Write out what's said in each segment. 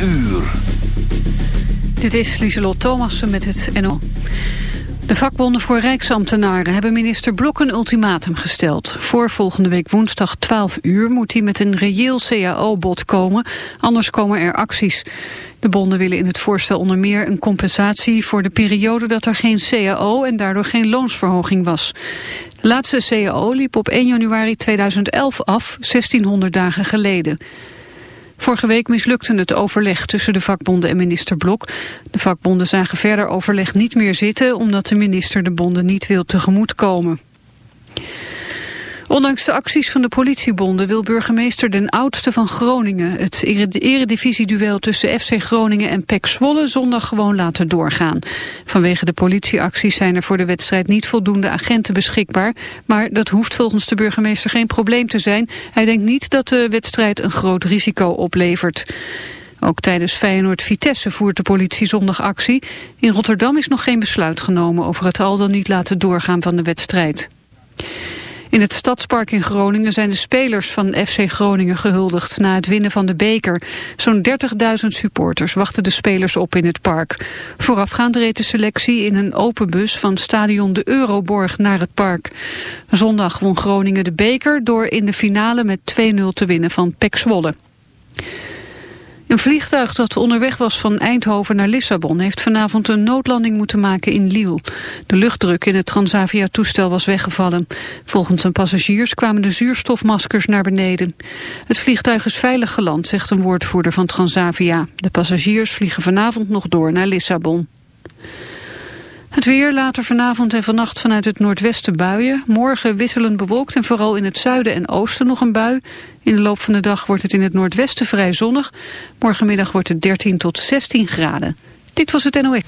uur. Dit is Lieselot Thomassen met het NO. De vakbonden voor rijksambtenaren hebben minister Blok een ultimatum gesteld. Voor volgende week woensdag 12 uur moet hij met een reëel cao-bod komen, anders komen er acties. De bonden willen in het voorstel onder meer een compensatie voor de periode dat er geen cao en daardoor geen loonsverhoging was. De laatste cao liep op 1 januari 2011 af, 1600 dagen geleden. Vorige week mislukte het overleg tussen de vakbonden en minister Blok. De vakbonden zagen verder overleg niet meer zitten... omdat de minister de bonden niet wil tegemoetkomen. Ondanks de acties van de politiebonden wil burgemeester Den Oudste van Groningen het eredivisieduel tussen FC Groningen en PEC Zwolle zondag gewoon laten doorgaan. Vanwege de politieacties zijn er voor de wedstrijd niet voldoende agenten beschikbaar, maar dat hoeft volgens de burgemeester geen probleem te zijn. Hij denkt niet dat de wedstrijd een groot risico oplevert. Ook tijdens Feyenoord-Vitesse voert de politie zondag actie. In Rotterdam is nog geen besluit genomen over het al dan niet laten doorgaan van de wedstrijd. In het Stadspark in Groningen zijn de spelers van FC Groningen gehuldigd na het winnen van de beker. Zo'n 30.000 supporters wachten de spelers op in het park. Voorafgaand reed de selectie in een open bus van stadion de Euroborg naar het park. Zondag won Groningen de beker door in de finale met 2-0 te winnen van PEC Zwolle. Een vliegtuig dat onderweg was van Eindhoven naar Lissabon... heeft vanavond een noodlanding moeten maken in Lille. De luchtdruk in het Transavia-toestel was weggevallen. Volgens zijn passagiers kwamen de zuurstofmaskers naar beneden. Het vliegtuig is veilig geland, zegt een woordvoerder van Transavia. De passagiers vliegen vanavond nog door naar Lissabon. Het weer later vanavond en vannacht vanuit het noordwesten buien. Morgen wisselend bewolkt en vooral in het zuiden en oosten nog een bui. In de loop van de dag wordt het in het noordwesten vrij zonnig. Morgenmiddag wordt het 13 tot 16 graden. Dit was het NOE.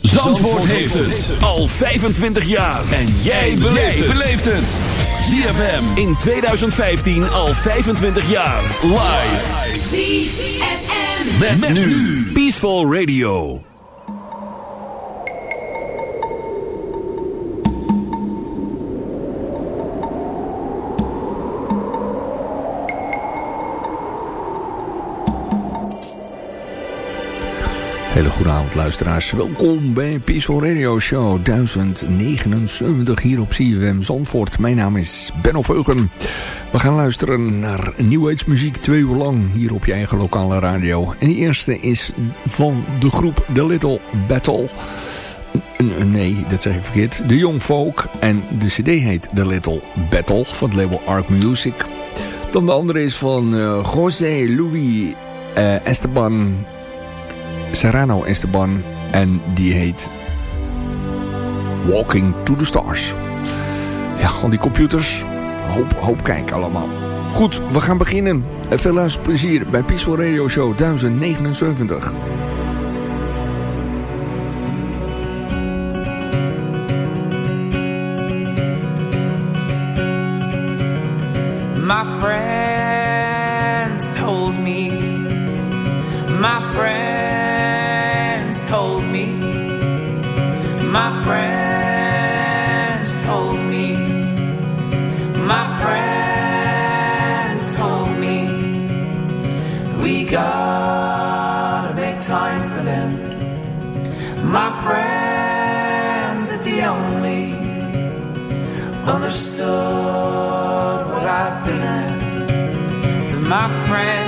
Zandvoort heeft het al 25 jaar. En jij beleeft het. ZFM in 2015 al 25 jaar. Live. ZFM. Met, nu. Peaceful Radio. Hele goede avond luisteraars. Welkom bij Peaceful Radio Show 1079 hier op CWM Zandvoort. Mijn naam is Benno Veugen. We gaan luisteren naar New Age muziek twee uur lang hier op je eigen lokale radio. En de eerste is van de groep The Little Battle. Nee, dat zeg ik verkeerd. De Young Folk. En de cd heet The Little Battle van het label Arc Music. Dan de andere is van uh, José Louis uh, Esteban Serrano Esteban. En die heet Walking to the Stars. Ja, gewoon die computers. Hoop, hoop kijken allemaal. Goed, we gaan beginnen. Veel luisterplezier bij Peaceful Radio Show 1079. Gotta make time for them. My friends if they only Understood what I've been at. My friends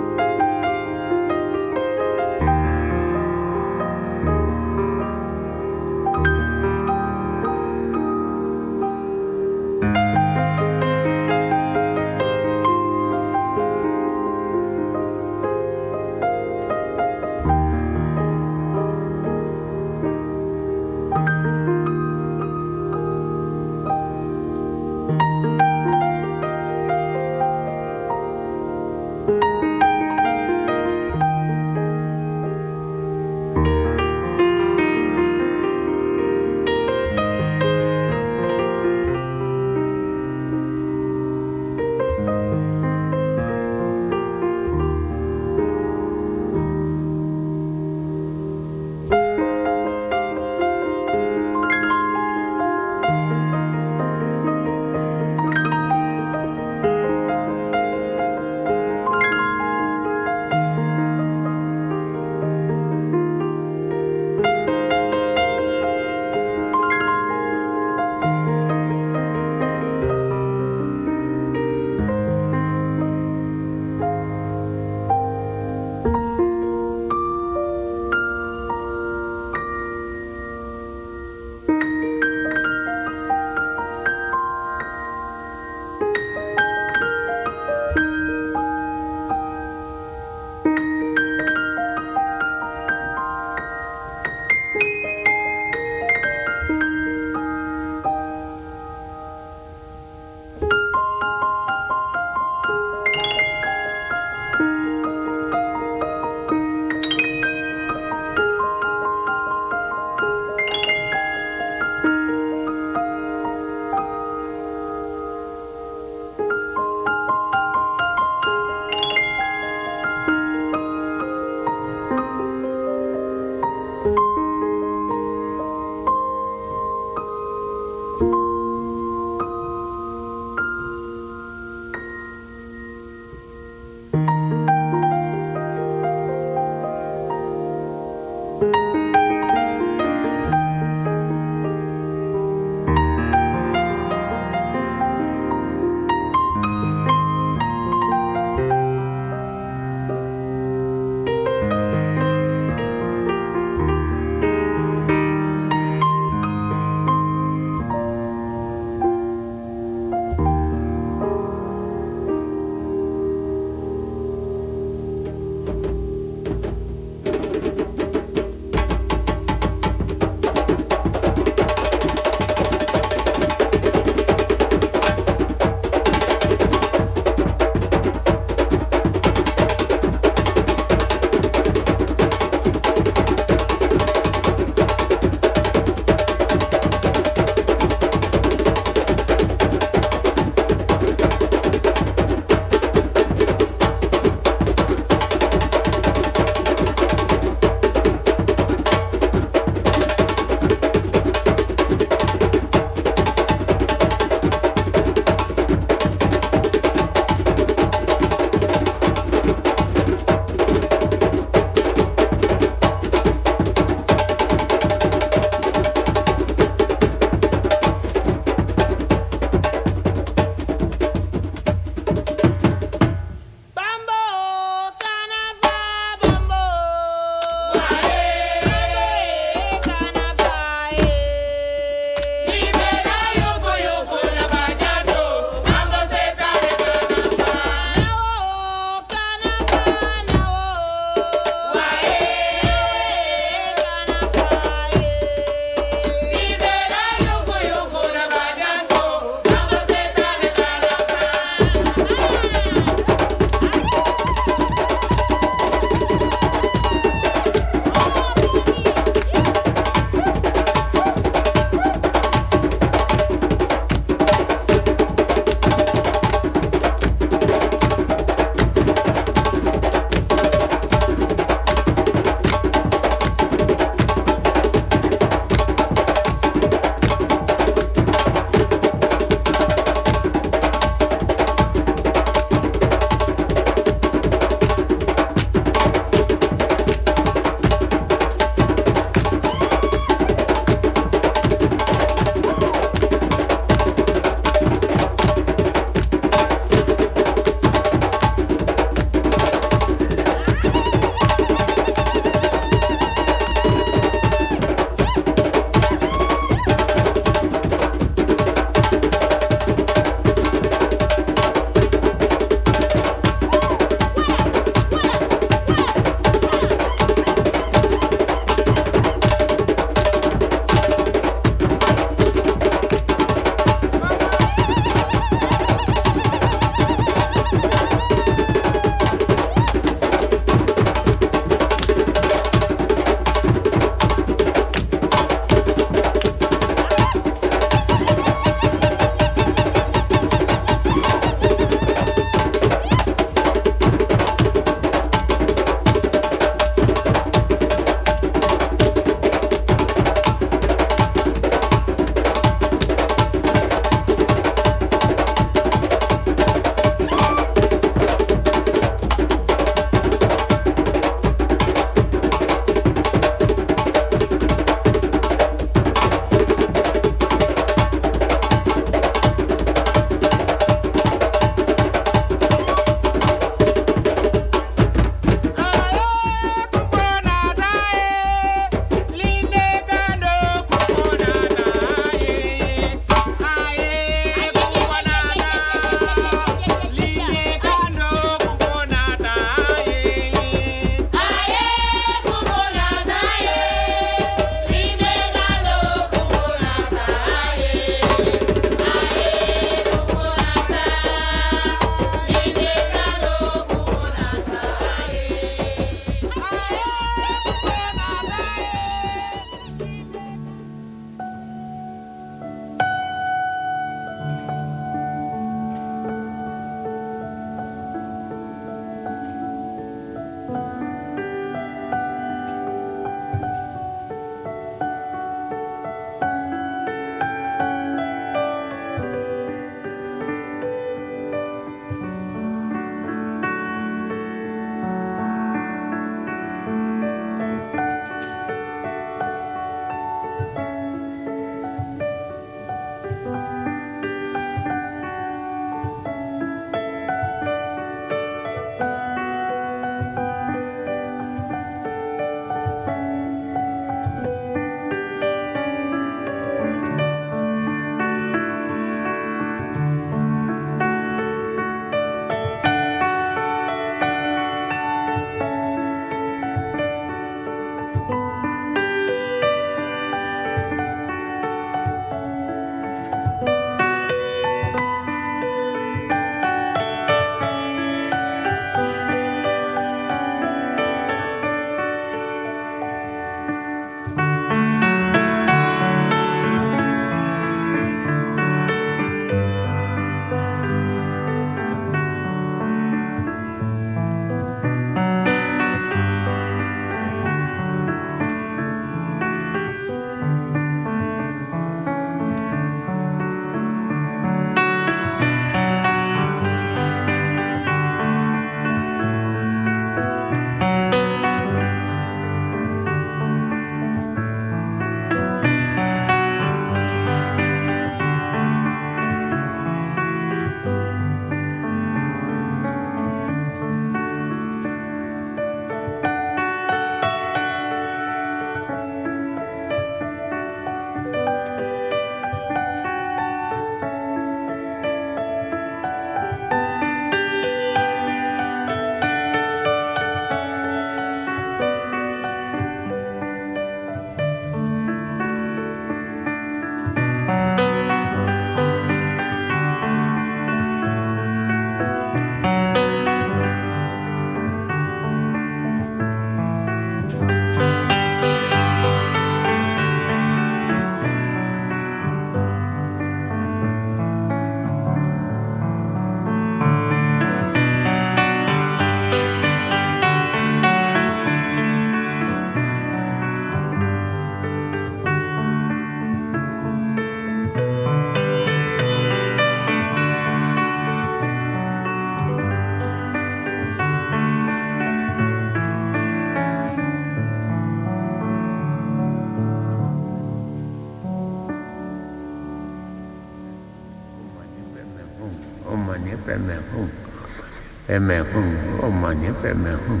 pemerhum omanya pemerhum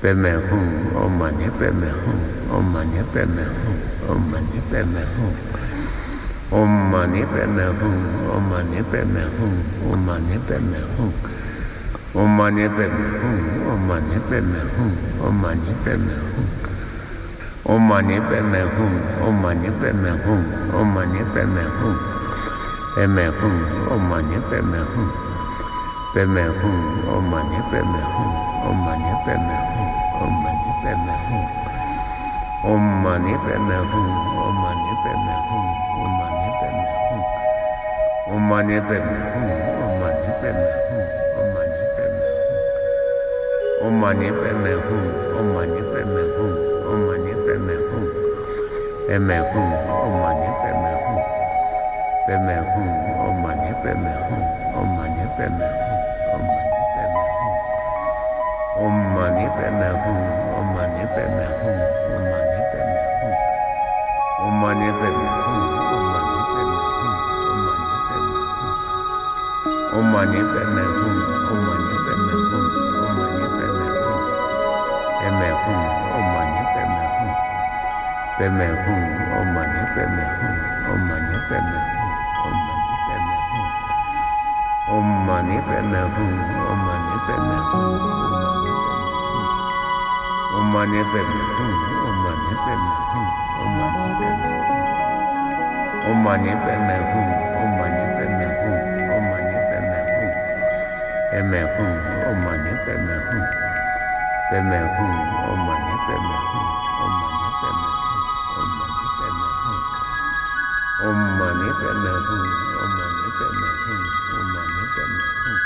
pemerhum omanya pemerhum omanya pemerhum omanya pemerhum omanya pemerhum omanya pemerhum omanya pemerhum omanya pemerhum omanya pemerhum omanya pemerhum omanya pemerhum omanya pemerhum omanya pemerhum pemerhum omanya pemerhum Peme hum, omani peme hum, omani peme hum, omani peme hum. Omani peme hum, omani peme hum, omani peme hum. Omani peme hum, omani peme hum, omani peme hum. Omani peme hum, omani peme hum, omani peme hum. Peme hum, omani peme hum. Peme hum, omani peme hum, omani peme hum. pena hum omani pena hum omani pena hum omani pena hum omani pena hum omani pena hum omani pena hum omani pena hum omani pena hum pena hum omani pena hum pena hum omani pena hum omani pena hum omani pena hum omani pena hum omani pena hum omani Omane bembe hum, omane bembe hum, omane bembe hum. Omane bembe hum, omane bembe hum, omane bembe hum. Bembe hum, omane bembe hum. Bembe hum, omane bembe hum, omane bembe hum, omane bembe hum. Omane bembe hum, omane bembe hum, omane bembe hum.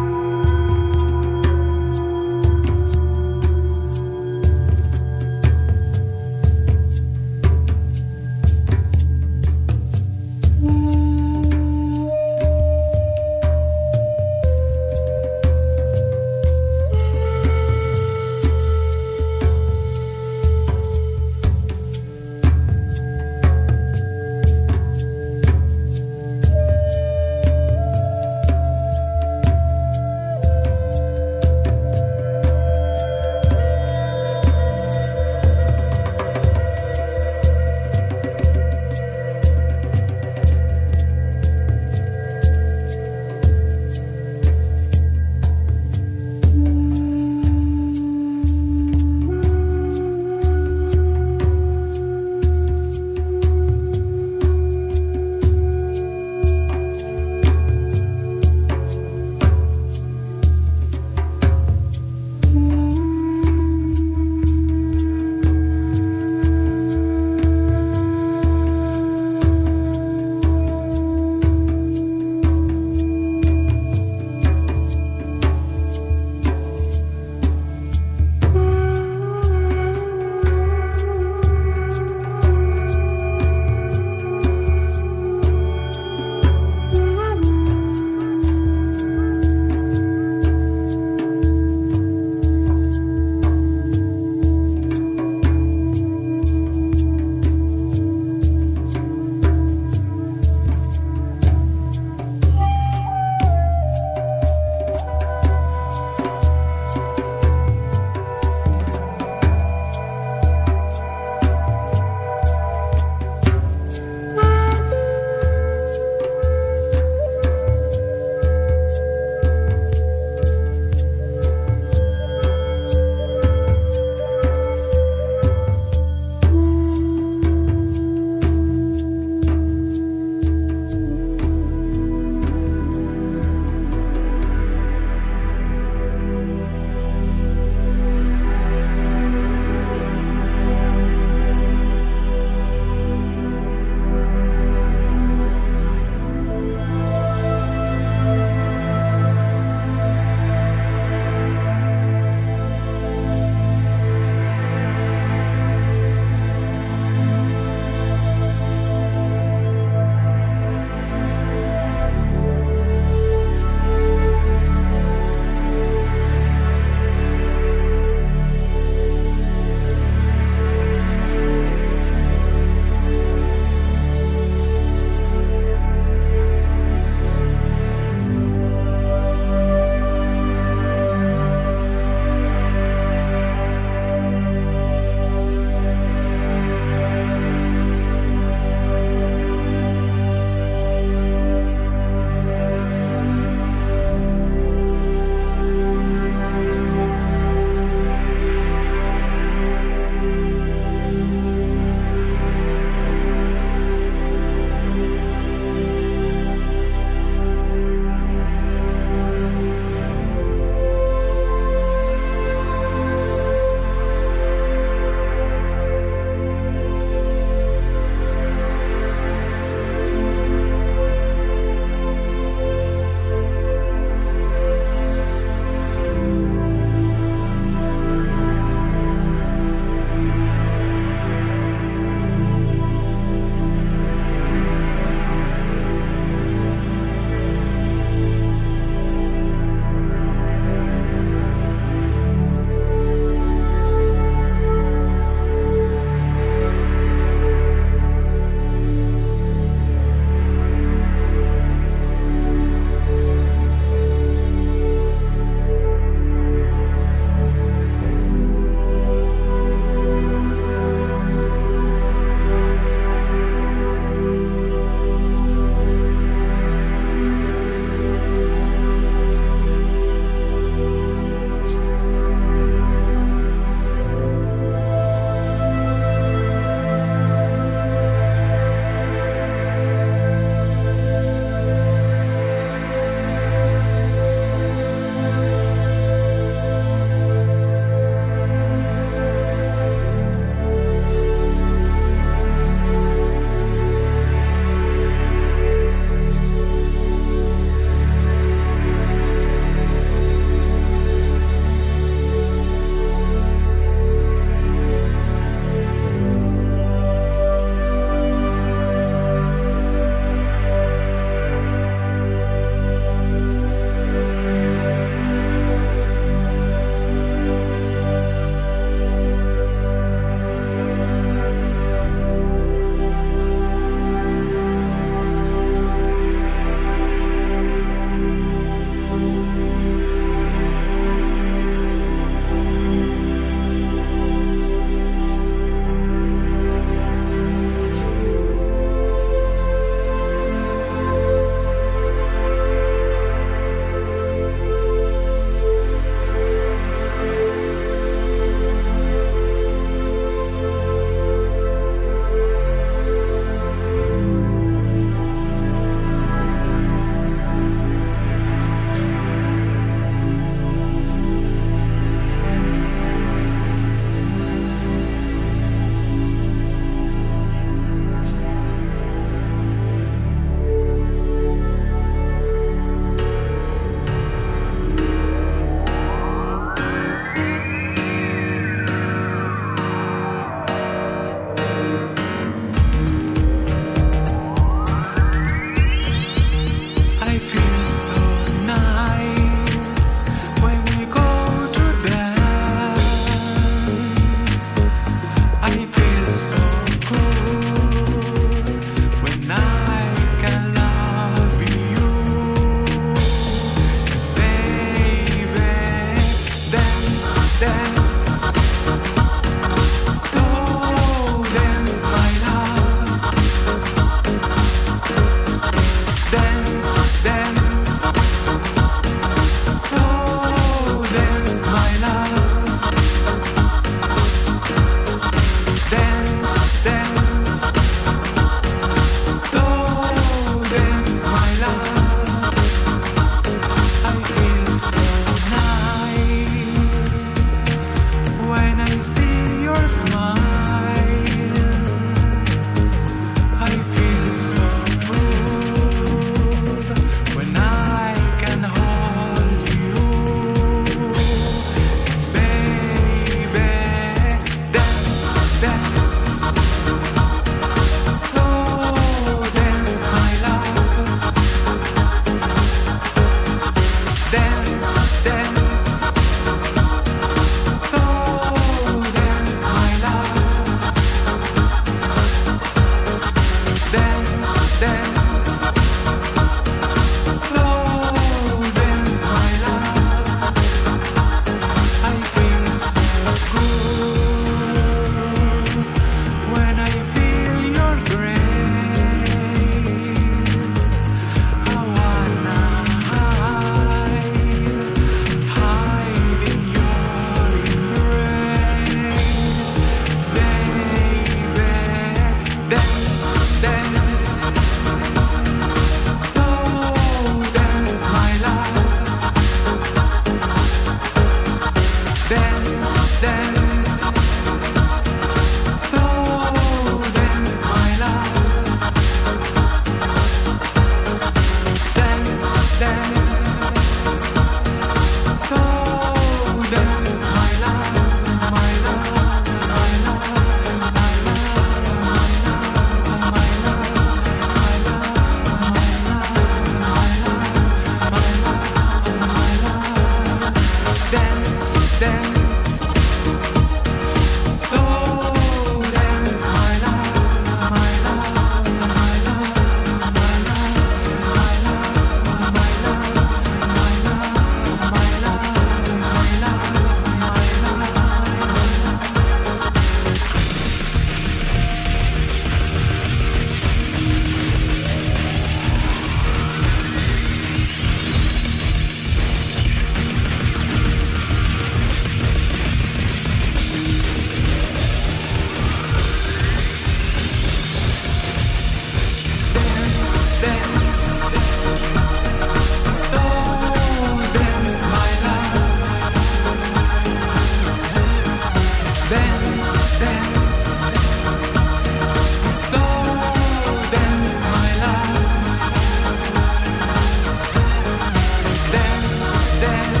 then